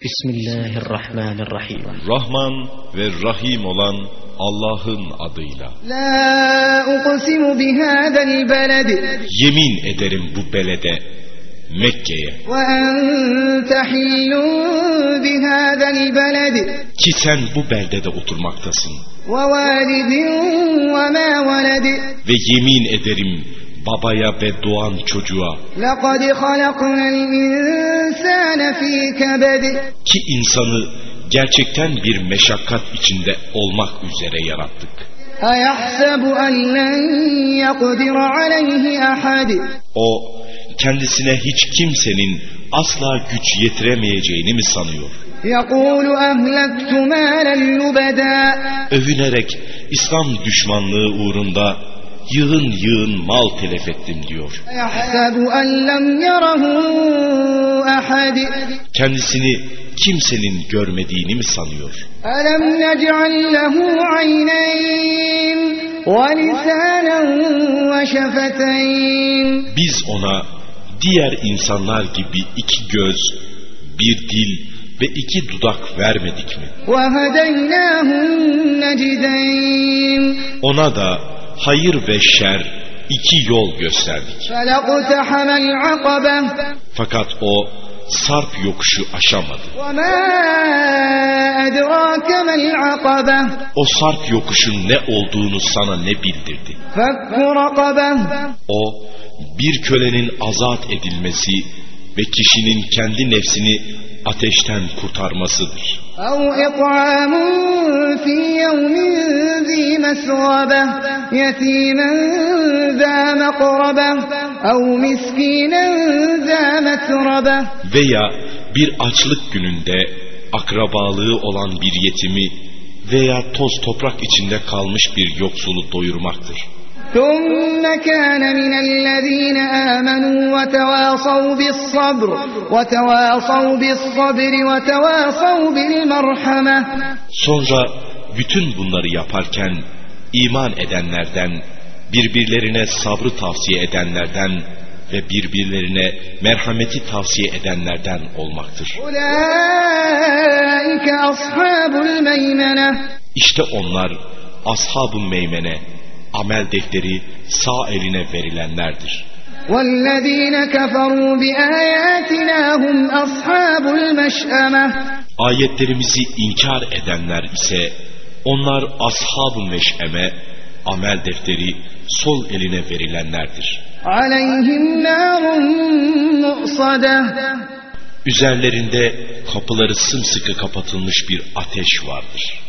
Bismillahirrahmanirrahim. Rahman ve Rahim olan Allah'ın adıyla. La uqsimu bihadal beled. Yemin ederim bu belede, Mekke'ye. Ve ente hillun bihadal. Ki sen bu beldede oturmaktasın. Ve validin ve ma veled. Ve yemin ederim babaya bedduan çocuğa ki insanı gerçekten bir meşakkat içinde olmak üzere yarattık. O kendisine hiç kimsenin asla güç yetiremeyeceğini mi sanıyor? Övünerek İslam düşmanlığı uğrunda yığın yığın mal telef ettim diyor. Kendisini kimsenin görmediğini mi sanıyor? Biz ona diğer insanlar gibi iki göz, bir dil ve iki dudak vermedik mi? Ona da hayır ve şer iki yol gösterdik. Fakat o sarp yokuşu aşamadı. O sarp yokuşun ne olduğunu sana ne bildirdi? O bir kölenin azat edilmesi ve kişinin kendi nefsini ateşten kurtarmasıdır. أو إطعام في يوم ذي مسغبة يتيما ذا مقربة أو مسكينا ذا متربة Veya bir açlık gününde akrabalığı olan bir yetimi veya toz toprak içinde kalmış bir yoksulu doyurmaktır. ثم كان من الذين آمنوا وتواصوا بالصبر وتواصوا بالصبر وتواصوا بالمرحمة Sonra bütün bunları yaparken iman edenlerden, birbirlerine sabrı tavsiye edenlerden ve birbirlerine merhameti tavsiye edenlerden olmaktır. İşte onlar ashab-ı meymene, amel defteri sağ eline verilenlerdir. Ayetlerimizi inkar edenler ise onlar ashab-ı meşeme, amel defteri sol eline verilenlerdir. Üzerlerinde kapıları sımsıkı kapatılmış bir ateş vardır.